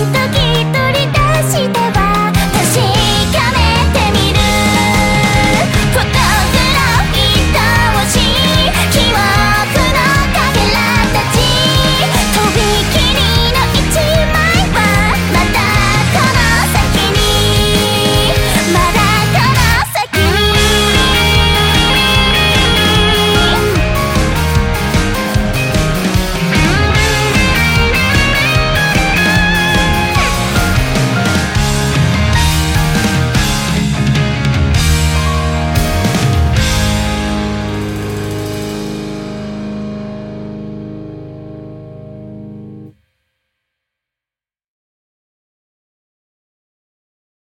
い時